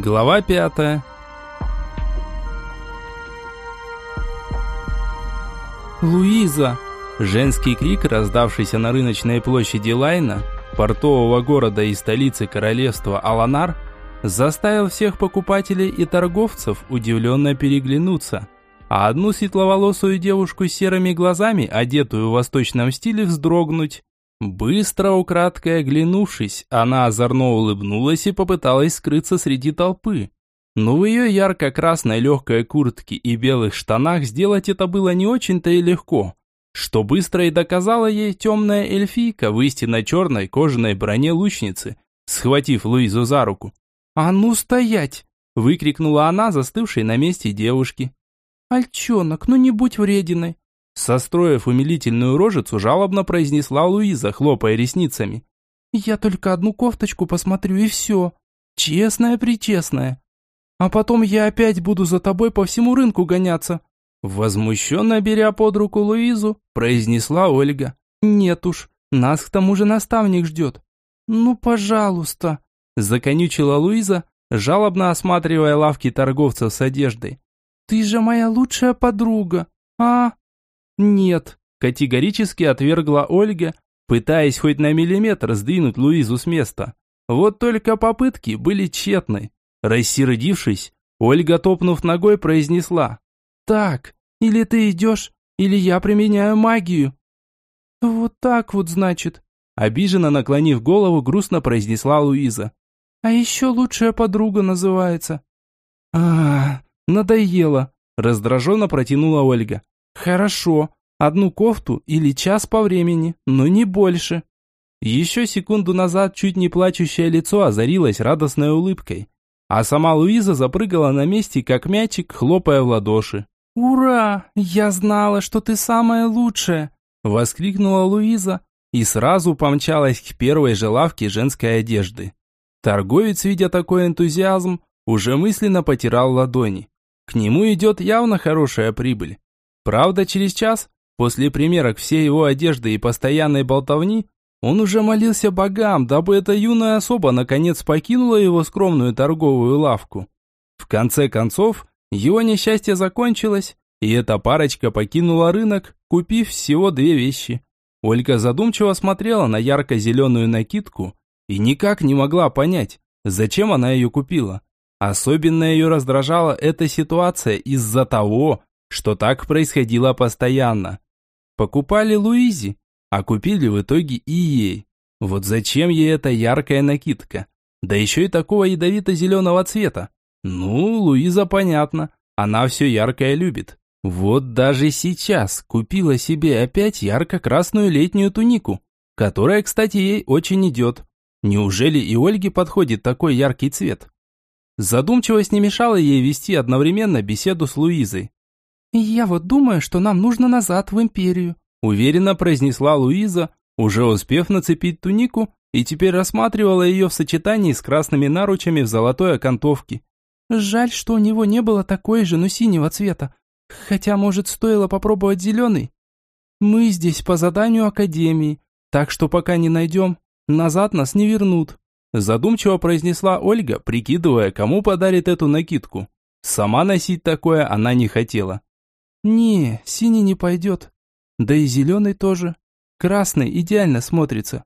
Глава пятая. «Луиза!» Женский крик, раздавшийся на рыночной площади Лайна, портового города и столицы королевства Аланар, заставил всех покупателей и торговцев удивленно переглянуться, а одну светловолосую девушку с серыми глазами, одетую в восточном стиле, вздрогнуть. Быстро украдкой оглянувшись, она озорно улыбнулась и попыталась скрыться среди толпы. Но в ее ярко-красной легкой куртке и белых штанах сделать это было не очень-то и легко, что быстро и доказала ей темная эльфийка в истинно черной кожаной броне лучницы, схватив Луизу за руку. «А ну стоять!» – выкрикнула она, застывшей на месте девушки. «Альчонок, ну не будь врединой!» Состроив умилительную рожицу, жалобно произнесла Луиза, хлопая ресницами. «Я только одну кофточку посмотрю и все. Честная-причестная. А потом я опять буду за тобой по всему рынку гоняться». Возмущенно беря под руку Луизу, произнесла Ольга. «Нет уж, нас к тому же наставник ждет». «Ну, пожалуйста», законючила Луиза, жалобно осматривая лавки торговцев с одеждой. «Ты же моя лучшая подруга, а?» «Нет», – категорически отвергла Ольга, пытаясь хоть на миллиметр сдвинуть Луизу с места. Вот только попытки были тщетны. Рассердившись, Ольга, топнув ногой, произнесла. «Так, или ты идешь, или я применяю магию». «Вот так вот, значит», – обиженно наклонив голову, грустно произнесла Луиза. «А еще лучшая подруга называется». «А, надоело», – раздраженно протянула Ольга. «Хорошо, одну кофту или час по времени, но не больше». Еще секунду назад чуть не плачущее лицо озарилось радостной улыбкой, а сама Луиза запрыгала на месте, как мячик, хлопая в ладоши. «Ура! Я знала, что ты самая лучшая!» Воскликнула Луиза и сразу помчалась к первой же лавке женской одежды. Торговец, видя такой энтузиазм, уже мысленно потирал ладони. К нему идет явно хорошая прибыль. Правда, через час, после примерок всей его одежды и постоянной болтовни, он уже молился богам, дабы эта юная особа наконец покинула его скромную торговую лавку. В конце концов, его несчастье закончилось, и эта парочка покинула рынок, купив всего две вещи. Ольга задумчиво смотрела на ярко-зеленую накидку и никак не могла понять, зачем она ее купила. Особенно ее раздражала эта ситуация из-за того, что так происходило постоянно. Покупали Луизе, а купили в итоге и ей. Вот зачем ей эта яркая накидка? Да еще и такого ядовито-зеленого цвета. Ну, Луиза понятно, она все яркое любит. Вот даже сейчас купила себе опять ярко-красную летнюю тунику, которая, кстати, ей очень идет. Неужели и Ольге подходит такой яркий цвет? Задумчивость не мешала ей вести одновременно беседу с Луизой. «Я вот думаю, что нам нужно назад в империю», уверенно произнесла Луиза, уже успев нацепить тунику и теперь рассматривала ее в сочетании с красными наручами в золотой окантовке. «Жаль, что у него не было такой же, но синего цвета. Хотя, может, стоило попробовать зеленый? Мы здесь по заданию Академии, так что пока не найдем, назад нас не вернут». Задумчиво произнесла Ольга, прикидывая, кому подарит эту накидку. Сама носить такое она не хотела. «Не, синий не пойдет. Да и зеленый тоже. Красный идеально смотрится».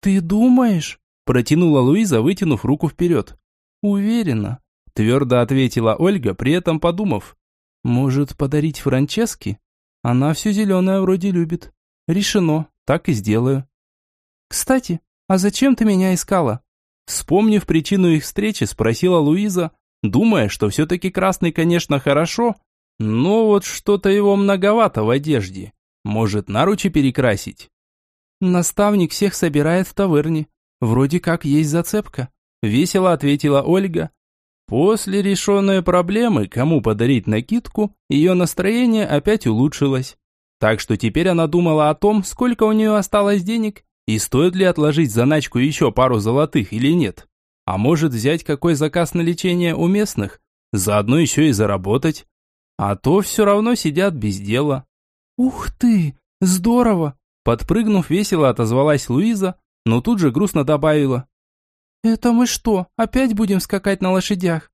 «Ты думаешь?» Протянула Луиза, вытянув руку вперед. «Уверена», твердо ответила Ольга, при этом подумав. «Может, подарить Франческе? Она все зеленое вроде любит. Решено, так и сделаю». «Кстати, а зачем ты меня искала?» Вспомнив причину их встречи, спросила Луиза, думая, что все-таки красный, конечно, хорошо, но вот что-то его многовато в одежде. Может, наручи перекрасить? Наставник всех собирает в таверне. Вроде как есть зацепка. Весело ответила Ольга. После решенной проблемы, кому подарить накидку, ее настроение опять улучшилось. Так что теперь она думала о том, сколько у нее осталось денег, и стоит ли отложить заначку еще пару золотых или нет. А может взять какой заказ на лечение у местных, заодно еще и заработать. А то все равно сидят без дела. «Ух ты, здорово!» Подпрыгнув весело отозвалась Луиза, но тут же грустно добавила. «Это мы что, опять будем скакать на лошадях?»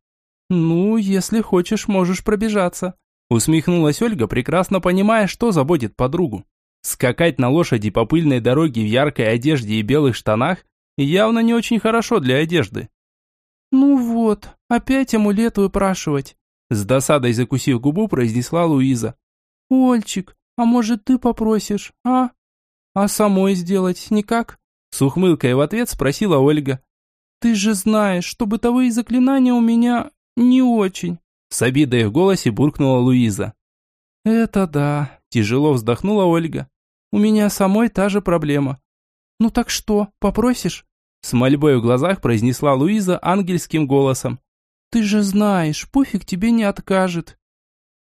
«Ну, если хочешь, можешь пробежаться», усмехнулась Ольга, прекрасно понимая, что заботит подругу. Скакать на лошади по пыльной дороге в яркой одежде и белых штанах явно не очень хорошо для одежды. «Ну вот, опять амулет выпрашивать», с досадой закусив губу, произнесла Луиза. «Ольчик, а может ты попросишь, а? А самой сделать никак?» С ухмылкой в ответ спросила Ольга. «Ты же знаешь, что бытовые заклинания у меня не очень». С обидой в голосе буркнула Луиза. «Это да», – тяжело вздохнула Ольга. «У меня самой та же проблема». «Ну так что, попросишь?» С мольбой в глазах произнесла Луиза ангельским голосом. «Ты же знаешь, Пуфик тебе не откажет».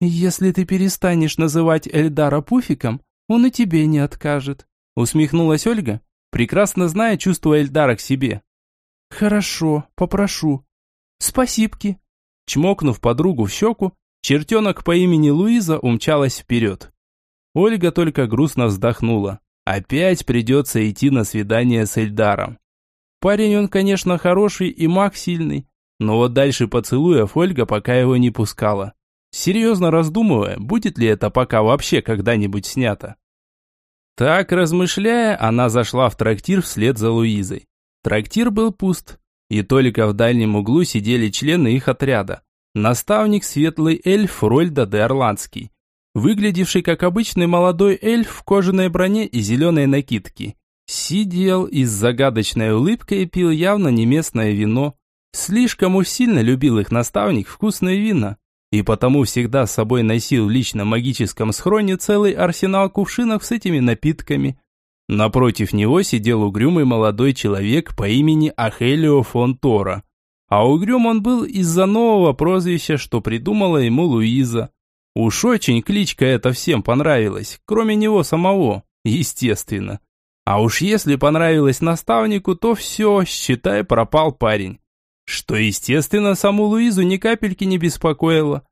«Если ты перестанешь называть Эльдара Пуфиком, он и тебе не откажет», усмехнулась Ольга, прекрасно зная чувство Эльдара к себе. «Хорошо, попрошу. Спасибки». Чмокнув подругу в щеку, чертенок по имени Луиза умчалась вперед. Ольга только грустно вздохнула. Опять придется идти на свидание с Эльдаром. Парень он, конечно, хороший и маг сильный, но вот дальше поцелуев Ольга пока его не пускала. Серьезно раздумывая, будет ли это пока вообще когда-нибудь снято. Так, размышляя, она зашла в трактир вслед за Луизой. Трактир был пуст, и только в дальнем углу сидели члены их отряда. Наставник светлый эльф Рольда де Орландский, выглядевший как обычный молодой эльф в кожаной броне и зеленой накидке. Сидел и с загадочной улыбкой пил явно не местное вино. Слишком уж сильно любил их наставник вкусные вина, и потому всегда с собой носил в личном магическом схроне целый арсенал кувшинов с этими напитками. Напротив него сидел угрюмый молодой человек по имени Ахелио фон Тора. А угрюм он был из-за нового прозвища, что придумала ему Луиза. Уж очень кличка эта всем понравилась, кроме него самого, естественно. А уж если понравилось наставнику, то все, считай, пропал парень. Что, естественно, саму Луизу ни капельки не беспокоило.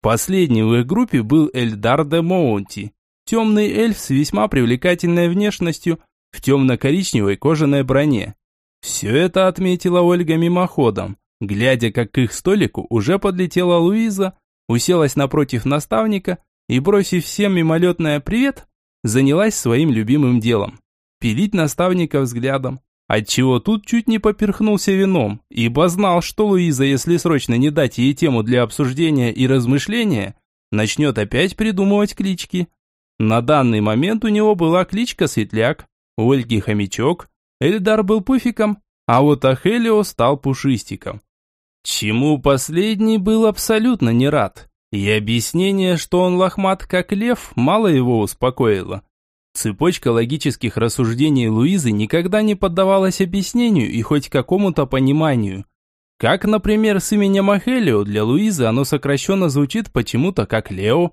Последним в их группе был Эльдар де Моунти, темный эльф с весьма привлекательной внешностью в темно-коричневой кожаной броне. Все это отметила Ольга мимоходом, глядя, как к их столику уже подлетела Луиза, уселась напротив наставника и, бросив всем мимолетное «привет», занялась своим любимым делом пилить наставника взглядом, отчего тут чуть не поперхнулся вином, ибо знал, что Луиза, если срочно не дать ей тему для обсуждения и размышления, начнет опять придумывать клички. На данный момент у него была кличка Светляк, у Ольги Хомячок, Эльдар был Пуфиком, а вот Ахелио стал Пушистиком. Чему последний был абсолютно не рад. И объяснение, что он лохмат как лев, мало его успокоило. Цепочка логических рассуждений Луизы никогда не поддавалась объяснению и хоть какому-то пониманию. Как, например, с именем Ахелио для Луизы оно сокращенно звучит почему-то как Лео,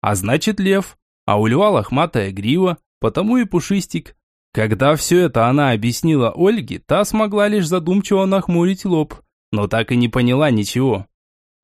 а значит лев, а у льва лохматая грива, потому и пушистик. Когда все это она объяснила Ольге, та смогла лишь задумчиво нахмурить лоб, но так и не поняла ничего.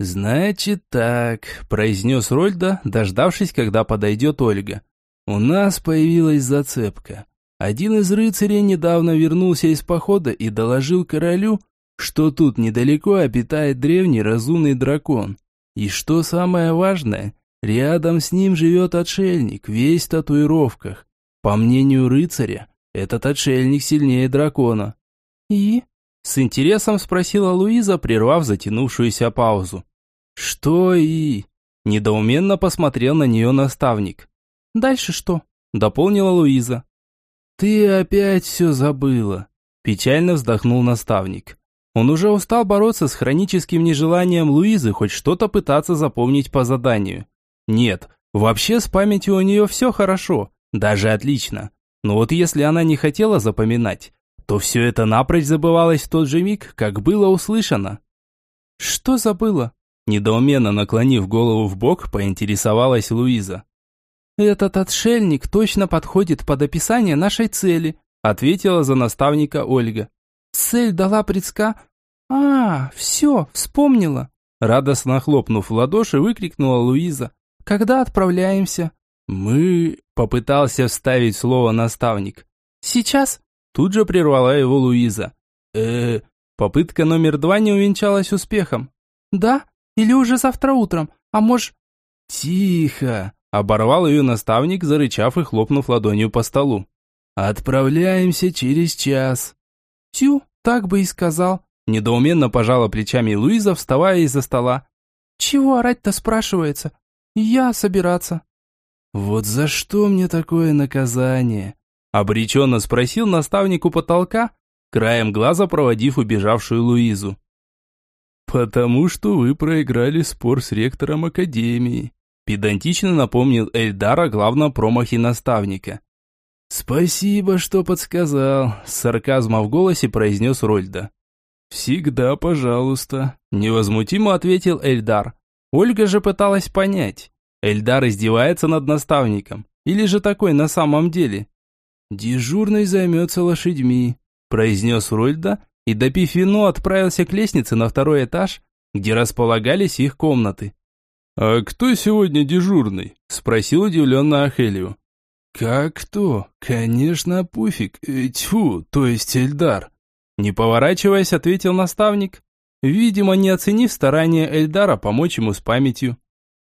«Значит так», – произнес Рольда, дождавшись, когда подойдет Ольга. У нас появилась зацепка. Один из рыцарей недавно вернулся из похода и доложил королю, что тут недалеко обитает древний разумный дракон. И что самое важное, рядом с ним живет отшельник, весь в татуировках. По мнению рыцаря, этот отшельник сильнее дракона. «И?» – с интересом спросила Луиза, прервав затянувшуюся паузу. «Что «и?» – недоуменно посмотрел на нее наставник. Дальше что?» – дополнила Луиза. «Ты опять все забыла», – печально вздохнул наставник. Он уже устал бороться с хроническим нежеланием Луизы хоть что-то пытаться запомнить по заданию. Нет, вообще с памятью у нее все хорошо, даже отлично. Но вот если она не хотела запоминать, то все это напрочь забывалось в тот же миг, как было услышано. «Что забыла?» Недоуменно наклонив голову в бок, поинтересовалась Луиза. «Этот отшельник точно подходит под описание нашей цели», ответила за наставника Ольга. «Цель дала предска...» «А, все, вспомнила!» Радостно хлопнув в ладоши, выкрикнула Луиза. «Когда отправляемся?» «Мы...» — попытался вставить слово наставник. «Сейчас?» — тут же прервала его Луиза. э Попытка номер два не увенчалась успехом. «Да? Или уже завтра утром? А может...» «Тихо!» – оборвал ее наставник, зарычав и хлопнув ладонью по столу. «Отправляемся через час». «Тю, так бы и сказал», – недоуменно пожала плечами Луиза, вставая из-за стола. «Чего орать-то спрашивается? Я собираться». «Вот за что мне такое наказание?» – обреченно спросил наставник у потолка, краем глаза проводив убежавшую Луизу. «Потому что вы проиграли спор с ректором Академии», педантично напомнил Эльдар о главном промахе наставника. «Спасибо, что подсказал», – с сарказмом в голосе произнес Рольда. «Всегда пожалуйста», – невозмутимо ответил Эльдар. Ольга же пыталась понять, Эльдар издевается над наставником, или же такой на самом деле. «Дежурный займется лошадьми», произнес Рольда и, допив вино, отправился к лестнице на второй этаж, где располагались их комнаты. «А кто сегодня дежурный?» – спросил удивленно Ахелию. «Как кто? Конечно, Пуфик. Э, тьфу, то есть Эльдар». Не поворачиваясь, ответил наставник, видимо, не оценив старания Эльдара помочь ему с памятью.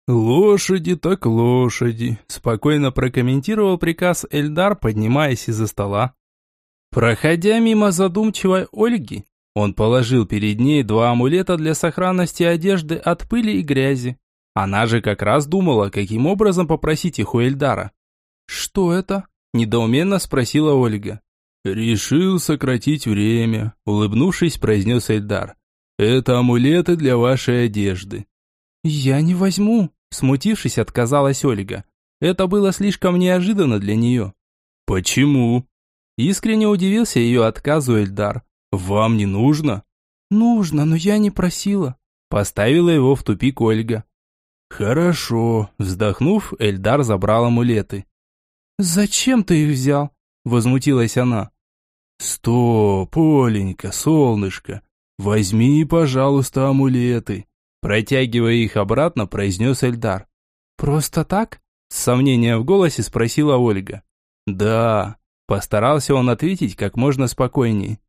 «Лошади так лошади», – спокойно прокомментировал приказ Эльдар, поднимаясь из-за стола. Проходя мимо задумчивой Ольги, он положил перед ней два амулета для сохранности одежды от пыли и грязи. Она же как раз думала, каким образом попросить их у Эльдара. «Что это?» – недоуменно спросила Ольга. «Решил сократить время», – улыбнувшись, произнес Эльдар. «Это амулеты для вашей одежды». «Я не возьму», – смутившись, отказалась Ольга. Это было слишком неожиданно для нее. «Почему?» Искренне удивился ее отказу Эльдар. «Вам не нужно?» «Нужно, но я не просила». Поставила его в тупик Ольга. «Хорошо», вздохнув, Эльдар забрал амулеты. «Зачем ты их взял?» Возмутилась она. «Стоп, Оленька, солнышко, возьми, пожалуйста, амулеты». Протягивая их обратно, произнес Эльдар. «Просто так?» С сомнением в голосе спросила Ольга. «Да», Постарался он ответить как можно спокойнее.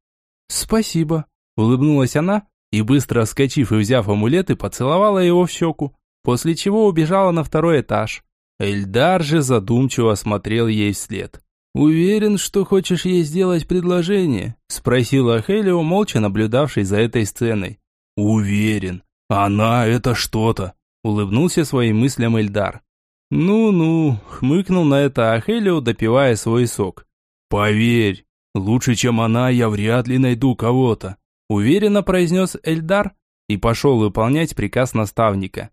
«Спасибо», – улыбнулась она и, быстро вскочив и взяв амулеты, поцеловала его в щеку, после чего убежала на второй этаж. Эльдар же задумчиво смотрел ей вслед. «Уверен, что хочешь ей сделать предложение?» – спросила Хелио, молча наблюдавший за этой сценой. «Уверен. Она – это что-то», – улыбнулся своим мыслям Эльдар. «Ну-ну», – хмыкнул на это Ахелио, допивая свой сок. «Поверь, лучше, чем она, я вряд ли найду кого-то», уверенно произнес Эльдар и пошел выполнять приказ наставника.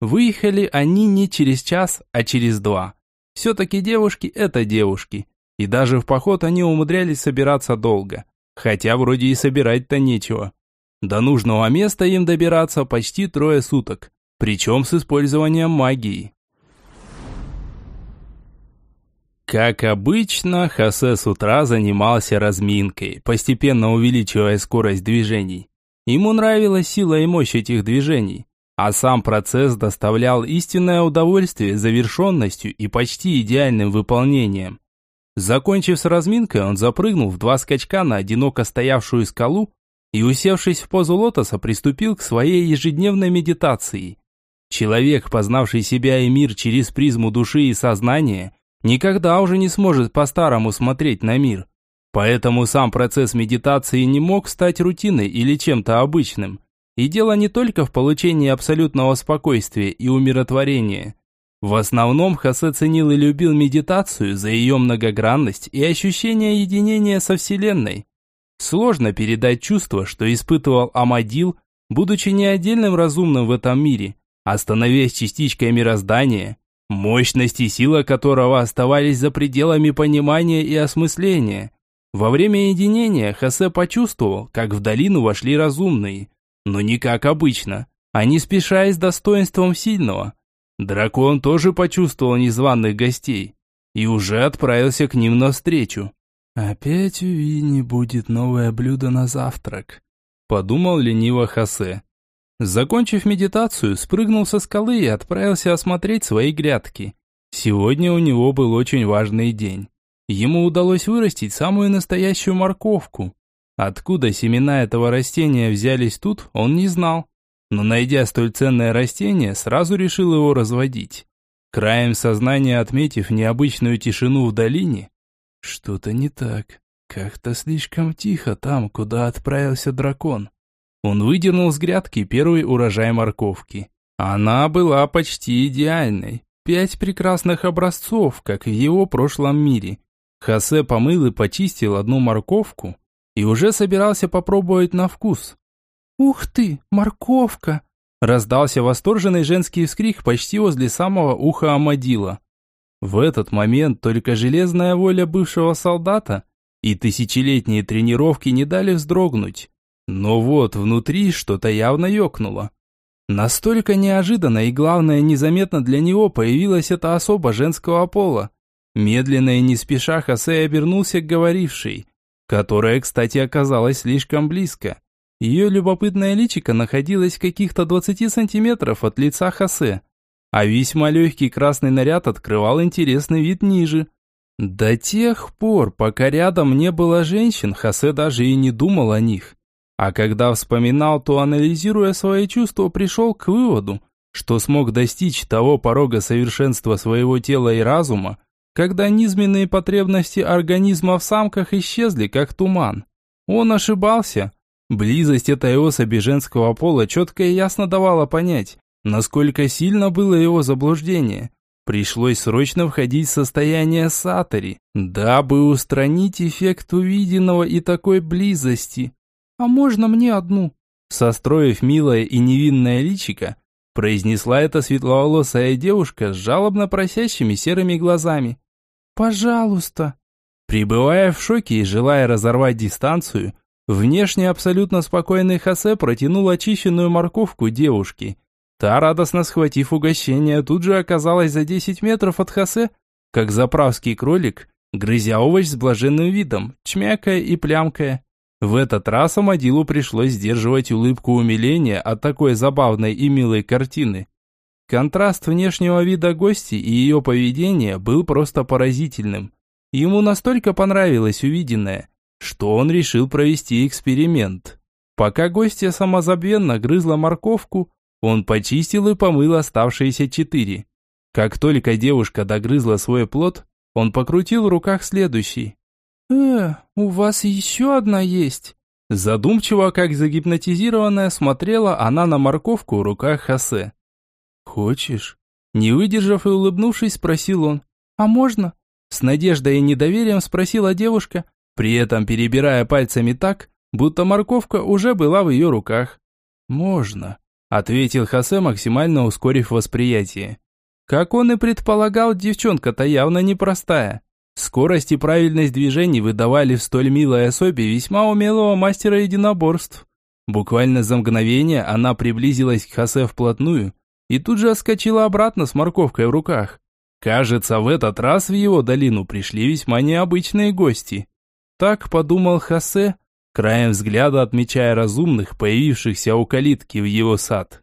Выехали они не через час, а через два. Все-таки девушки – это девушки. И даже в поход они умудрялись собираться долго. Хотя вроде и собирать-то нечего. До нужного места им добираться почти трое суток. Причем с использованием магии. Как обычно, Хосе с утра занимался разминкой, постепенно увеличивая скорость движений. Ему нравилась сила и мощь этих движений, а сам процесс доставлял истинное удовольствие завершенностью и почти идеальным выполнением. Закончив с разминкой, он запрыгнул в два скачка на одиноко стоявшую скалу и, усевшись в позу лотоса, приступил к своей ежедневной медитации. Человек, познавший себя и мир через призму души и сознания – никогда уже не сможет по-старому смотреть на мир. Поэтому сам процесс медитации не мог стать рутиной или чем-то обычным. И дело не только в получении абсолютного спокойствия и умиротворения. В основном Хосе ценил и любил медитацию за ее многогранность и ощущение единения со Вселенной. Сложно передать чувство, что испытывал Амадил, будучи не отдельным разумным в этом мире, а становясь частичкой мироздания, мощность и сила которого оставались за пределами понимания и осмысления. Во время единения Хосе почувствовал, как в долину вошли разумные, но не как обычно, а не спеша и с достоинством сильного. Дракон тоже почувствовал незваных гостей и уже отправился к ним навстречу. «Опять у Вини будет новое блюдо на завтрак», – подумал лениво Хосе. Закончив медитацию, спрыгнул со скалы и отправился осмотреть свои грядки. Сегодня у него был очень важный день. Ему удалось вырастить самую настоящую морковку. Откуда семена этого растения взялись тут, он не знал. Но найдя столь ценное растение, сразу решил его разводить. Краем сознания отметив необычную тишину в долине, что-то не так. Как-то слишком тихо там, куда отправился дракон. Он выдернул с грядки первый урожай морковки. Она была почти идеальной. Пять прекрасных образцов, как в его прошлом мире. Хосе помыл и почистил одну морковку и уже собирался попробовать на вкус. «Ух ты, морковка!» Раздался восторженный женский вскрик почти возле самого уха Амадила. В этот момент только железная воля бывшего солдата и тысячелетние тренировки не дали вздрогнуть. Но вот внутри что-то явно ёкнуло. Настолько неожиданно и, главное, незаметно для него появилась эта особа женского пола. Медленно и не спеша Хосе обернулся к говорившей, которая, кстати, оказалась слишком близко. Ее любопытное личико находилось каких-то 20 сантиметров от лица Хосе, а весьма легкий красный наряд открывал интересный вид ниже. До тех пор, пока рядом не было женщин, Хосе даже и не думал о них. А когда вспоминал, то, анализируя свои чувства, пришел к выводу, что смог достичь того порога совершенства своего тела и разума, когда низменные потребности организма в самках исчезли, как туман. Он ошибался. Близость этой особи женского пола четко и ясно давала понять, насколько сильно было его заблуждение. Пришлось срочно входить в состояние сатори, дабы устранить эффект увиденного и такой близости. «А можно мне одну?» Состроив милое и невинное личико, произнесла эта светловолосая девушка с жалобно просящими серыми глазами. «Пожалуйста!» Прибывая в шоке и желая разорвать дистанцию, внешне абсолютно спокойный Хосе протянул очищенную морковку девушке. Та, радостно схватив угощение, тут же оказалась за 10 метров от Хосе, как заправский кролик, грызя овощ с блаженным видом, чмякая и плямкая. В этот раз Амадилу пришлось сдерживать улыбку умиления от такой забавной и милой картины. Контраст внешнего вида гости и ее поведения был просто поразительным. Ему настолько понравилось увиденное, что он решил провести эксперимент. Пока гостья самозабвенно грызла морковку, он почистил и помыл оставшиеся четыре. Как только девушка догрызла свой плод, он покрутил в руках следующий. «Э, у вас еще одна есть?» Задумчиво, как загипнотизированная, смотрела она на морковку в руках Хосе. «Хочешь?» Не выдержав и улыбнувшись, спросил он. «А можно?» С надеждой и недоверием спросила девушка, при этом перебирая пальцами так, будто морковка уже была в ее руках. «Можно», – ответил Хосе, максимально ускорив восприятие. Как он и предполагал, девчонка-то явно непростая. Скорость и правильность движений выдавали в столь милой особе весьма умелого мастера единоборств. Буквально за мгновение она приблизилась к Хосе вплотную и тут же отскочила обратно с морковкой в руках. Кажется, в этот раз в его долину пришли весьма необычные гости. Так подумал Хосе, краем взгляда отмечая разумных, появившихся у калитки в его сад.